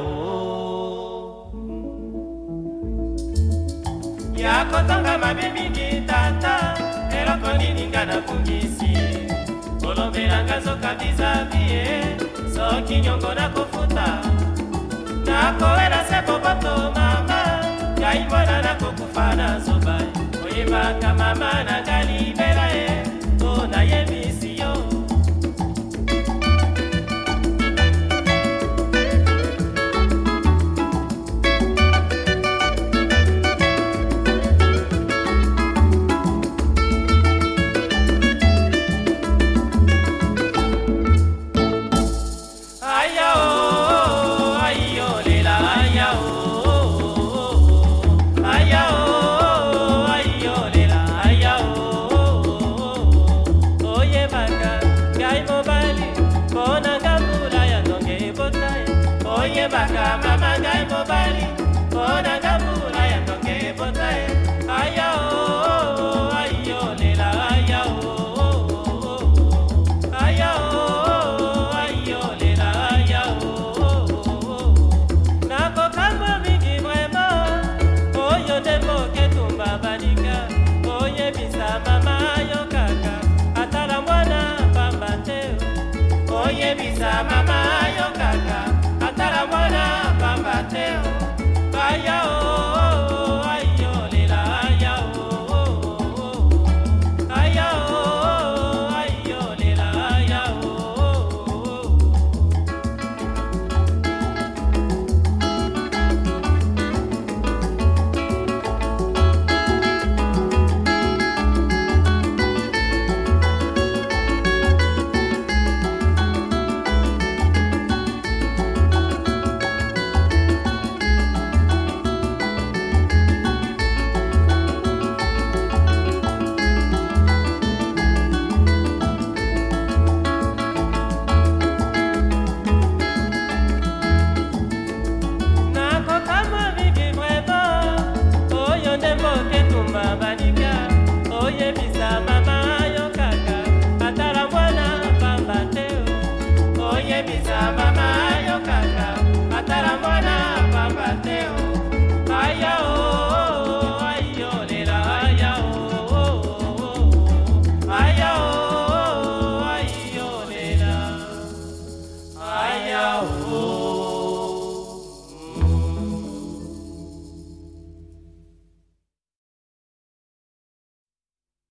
o ya kotanga mabe mingi tata eloko nini nga nabungisi kolobelanga zoka bizavie soki nyongo nakofuta nakowela se boboto mama yai mwana nakokufa na zoba oyebaka mama na ngalibe Oye vaca, mamá abadi